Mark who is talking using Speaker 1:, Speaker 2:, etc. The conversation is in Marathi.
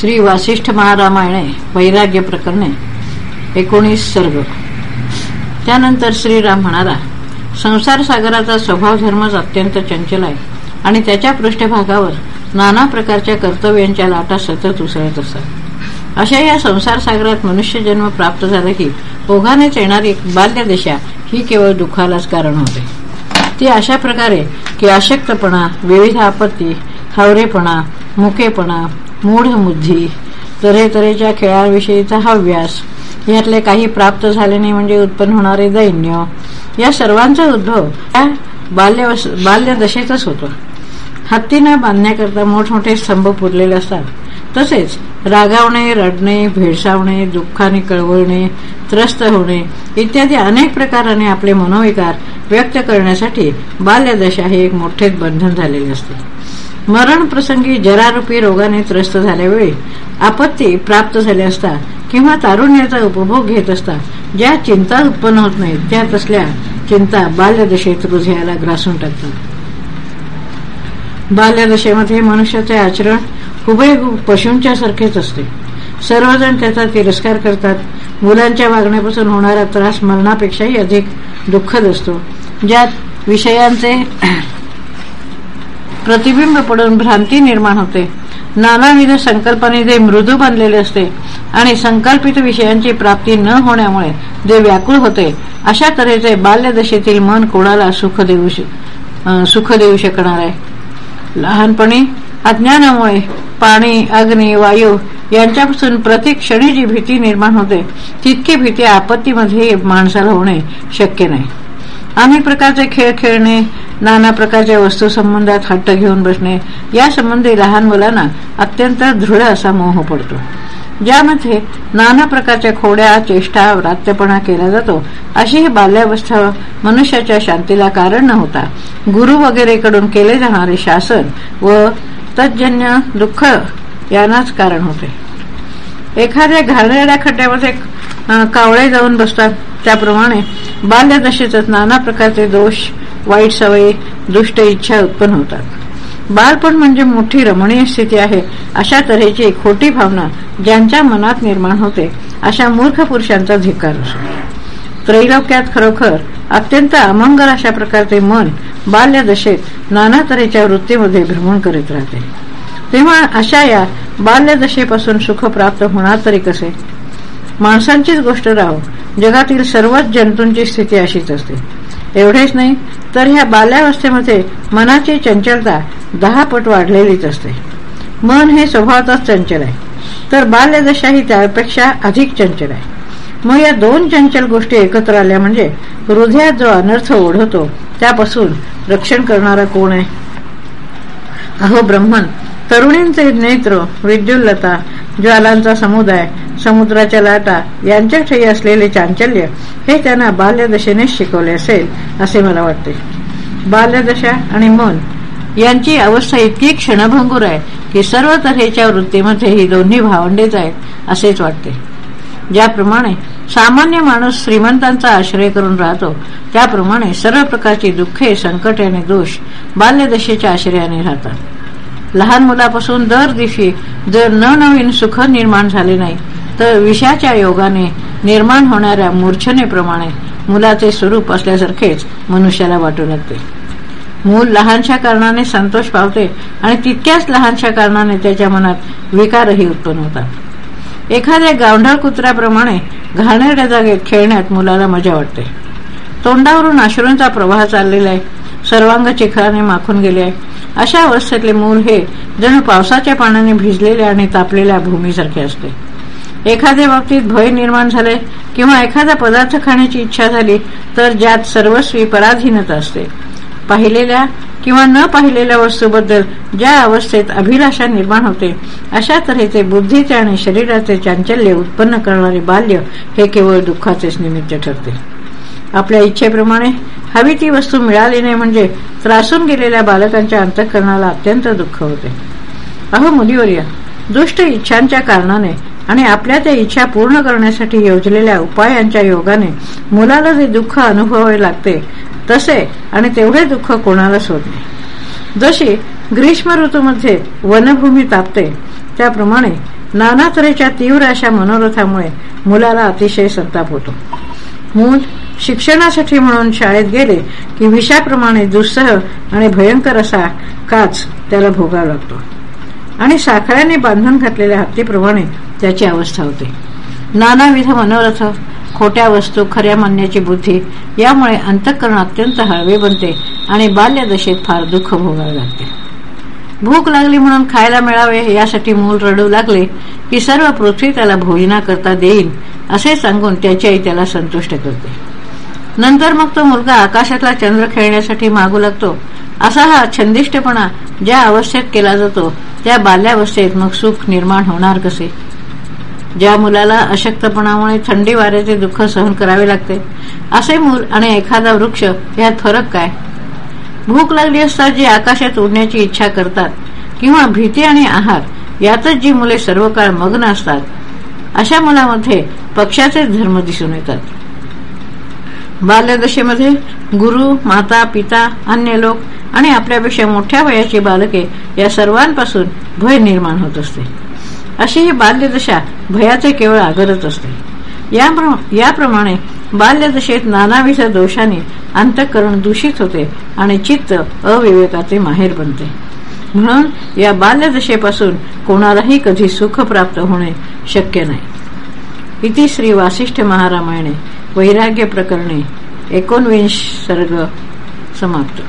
Speaker 1: श्री वासिष्ठ महारामायणे वैराग्य प्रकरणे एकोणीस सर्ग. त्यानंतर श्रीराम म्हणाला संसार सागराचा स्वभाव धर्मच अत्यंत चंचल आहे आणि त्याच्या पृष्ठभागावर नाना प्रकारच्या कर्तव्यांच्या लाटा सतत उसळत असतात. अशा या संसार सागरात मनुष्य जन्म प्राप्त झाला की ओघानेच येणारी बाल्य दिशा ही केवळ दुःखालाच कारण होते. ती अशा प्रकारे की अशक्तपणा विविध आपत्ती हावरेपणा मुकेपणा मूढ बुद्धी तऱ्हेतऱ्हेच्या खेळाविषयीचा हव्यास यातले काही प्राप्त झाले नाही म्हणजे उत्पन्न होणारे दैन्य या सर्वांचा उद्भव त्या बाल्य बाल्यदशेतच होतो. हत्तीनं बांधण्याकरता मोठमोठे स्तंभ पुरलेले असतात. तसेच रागावणे रडणे भेडसावणे दुःखाने कळवळणे त्रस्त होणे इत्यादी अनेक प्रकाराने आपले मनोविकार व्यक्त करण्यासाठी बाल्यदशा हे एक मोठेच बंधन झालेले असते. मरण प्रसंगी जरारूपी रोगाने त्रस्त झाल्यावेळी आपत्ती प्राप्त झाली असता किंवा तारुण्याचा उपभोग घेत असता ज्या चिंता उत्पन्न होत नाहीत त्या तसल्या चिंता बाल्यदशेत हृदयाला ग्रासून टाकतात. बाल्यदशेमध्ये मनुष्याचे आचरण हुबेहूब पशूंच्या सारखेच असते. सर्वजण त्याचा तिरस्कार करतात. मुलांच्या वागण्यापासून होणारा त्रास मरणापेक्षाही अधिक दुःखद असतो. ज्यात विषयांचे प्रतिबिंब पडून भ्रांती निर्माण होते. नानाविध संकल्पाने जे मृदू बनलेले असते आणि संकल्पित विषयांची प्राप्ती न होण्यामुळे जे व्याकुळ होते अशा तऱ्हेचे बाल्यदशेतील मन कोणाला सुख देऊ सुख देऊ शकणार आहे? लहानपणी अज्ञानामुळे पाणी अग्नी वायू यांच्यापासून प्रत्येक क्षणी जी भीती निर्माण होते तितकी भीती आपत्तीमध्ये माणसाला होणे शक्य नाही. अनेक प्रकारचे खेळ खेळणे नाना प्रकारच्या वस्तू संबंधात हट्ट घेऊन बसणे या संबंधी लहान मुलांना अत्यंत दृढ असा मोह पडतो. ज्यामध्ये नाना प्रकारच्या खोड्या चेष्टा व्रात्यपणा केला जातो. अशी ही बाल्यावस्था मनुष्याच्या शांतीला कारण न होता गुरु वगैरेकडून केले जाणारे शासन व तज्जन्य दुःख यांनाच कारण होते. एखाद्या घालणाऱ्या खड्ड्यामध्ये कावळे जाऊन बसतात. त्याप्रमाणे बाल्यदशेतच नाना प्रकारचे दोष वाईट सवयी दुष्ट इच्छा उत्पन्न होतात. बालपण म्हणजे मोठी रमणीय स्थिती आहे. अशा तऱ्हेची खोटी भावना ज्यांच्या मनात निर्माण होते अशा मूर्ख पुरुषांचा धिकार असतो. त्रैलोक्यात खरोखर अत्यंत अमंगल अशा प्रकारचे मन बाल्यदशेत नाना तऱ्हेच्या वृत्तीमध्ये भ्रमण करीत राहते. तेव्हा अशा या बाल्यदशेपासून सुख प्राप्त होणार तरी कसे? माणसांचीच गोष्ट राहो. जगातील सर्वच जंतूंची स्थिती अशीच असते. एवढेच नाही तर ह्या बाल्यावस्थेमध्ये मनाची चंचलता दहा पट वाढलेलीच असते. मन हे स्वभावतच चंचल आहे. तर बाल्यदशा ही त्यापेक्षा अधिक चंचल आहे. मग या दोन चंचल गोष्टी एकत्र आल्या म्हणजे हृदयात जो अनर्थ ओढवतो त्यापासून रक्षण करणारा कोण आहे? अहो ब्रह्मन तरुणींचे नेत्र विद्युल्लता ज्वालांचा समुदाय समुद्राच्या लाटा यांच्या ठाई असलेले चांचल्य हे त्यांना बाल्यदशेनेच शिकवले असेल असे मला वाटते. बाल्यदशा आणि मन यांची अवस्था इतकी क्षणभंगूर आहे की सर्व तऱ्हेच्या वृत्तीमध्ये ही दोन्ही भावंडेच आहेत असेच वाटते. ज्याप्रमाणे सामान्य माणूस श्रीमंतांचा आश्रय करून राहतो त्याप्रमाणे सर्व प्रकारची दुःखे संकट आणि दोष बाल्यदशेच्या आश्रयाने राहतात. लहान मुलापासून दर दिवशी जर नवनवीन सुख निर्माण झाले नाही तर विषाच्या योगाने निर्माण होणाऱ्या मूर्छनेप्रमाणे मुलाचे स्वरूप असल्यासारखेच मनुष्याला वाटू लागते. मूल लहानशा कारणाने संतोष पावते आणि तितक्याच लहानशा कारणाने त्याच्या मनात विकारही उत्पन्न होतात. एखाद्या गावढळ कुत्र्याप्रमाणे घाणेरड्या जागेत खेळण्यात मुलाला मजा वाटते. तोंडावरून अश्रूंचा प्रवाह चाललेला आहे. सर्वांग चिखलाने माखून गेले आहे. अशा अवस्थेतले मूल हे जणू पावसाच्या पाण्याने भिजलेल्या आणि तापलेल्या भूमीसारखे असते. एखाद्या बाबतीत भय निर्माण झाले किंवा एखादा पदार्थ खाण्याची इच्छा झाली तर ज्यात सर्वस्वी पराधीनता असते. पाहिलेल्या किंवा न पाहिलेल्या वस्तूबद्दल ज्या अवस्थेत अभिलाषा निर्माण होते अशा तऱ्हेचे बुद्धीचे आणि शरीराचे चांचल्य उत्पन्न करणारे बाल्य हे केवळ दुःखाचेच निमित्त ठरते. आपल्या इच्छेप्रमाणे हवी ती वस्तू मिळाली नाही म्हणजे त्रासून गेलेल्या बालकांच्या अंतःकरणाला अत्यंत दुःख होते. अहो मुलीवर्य दुष्ट इच्छांच्या कारणाने आणि आपल्या त्या इच्छा पूर्ण करण्यासाठी योजलेल्या उपायांच्या योगाने मुलाला जे दुःख अनुभवावे लागते तसे आणि तेवढे दुःख कोणालाच होत नाही जशी ग्रीष्म ऋतूमध्ये वनभूमी तापते त्याप्रमाणे नाना तऱ्हेच्या तीव्र अशा मनोरथामुळे मुलाला अतिशय संताप होतो. मूल शिक्षणासाठी म्हणून शाळेत गेले की विषाप्रमाणे दुस्सह आणि भयंकर असा काच त्याला भोगावा लागतो. आणि साखळ्याने बांधून घातलेल्या हत्तीप्रमाणे त्याची अवस्था होते. नानाविध मनोरथ खोट्या वस्तू खऱ्या मानण्याची बुद्धी यामुळे अंतःकरण अत्यंत हळवे बनते आणि बाल्यदशेत फार दुःख भोगावे लागते. भूक लागली म्हणून खायला मिळावे यासाठी मूल रडू लागले की सर्व पृथ्वी त्याला भोजना करता देईल असे सांगून त्याची आई त्याला संतुष्ट करते. नंतर मग तो मुलगा आकाशातला चंद्र खेळण्यासाठी मागू लागतो. असा हा छंदिष्टपणा ज्या अवस्थेत केला जातो त्या बाल्यावस्थेत मग सुख निर्माण होणार कसे? ज्या मुलाला अशक्तपणामुळे थंडी वाऱ्याचे दुःख सहन करावे लागते असे मूल आणि एखादा वृक्ष यात फरक काय? भूक लागली असता जी आकाशात उडण्याची इच्छा करतात किंवा भीती आणि आहार यातच जी मुले सर्व काळ मग्न असतात अशा मुलामध्ये पक्षाचे धर्म दिसून येतात. बाल्यदशेमध्ये गुरु माता पिता अन्य लोक आणि आपल्यापेक्षा मोठ्या वयाची बालके या सर्वांपासून भय निर्माण होत असते. अशी ही बाल्यदशा भयाचे केवळ आगरच असते. याप्रमाणे बाल्यदशेत नानाविध दोषाने अंतःकरण दूषित होते आणि चित्त अविवेकाचे माहेर बनते. म्हणून या बाल्यदशेपासून कोणालाही कधी सुख प्राप्त होणे शक्य नाही. इति श्री वासिष्ठ महारामायणे वैराग्य प्रकरणे एकोणविंश सर्ग समाप्त.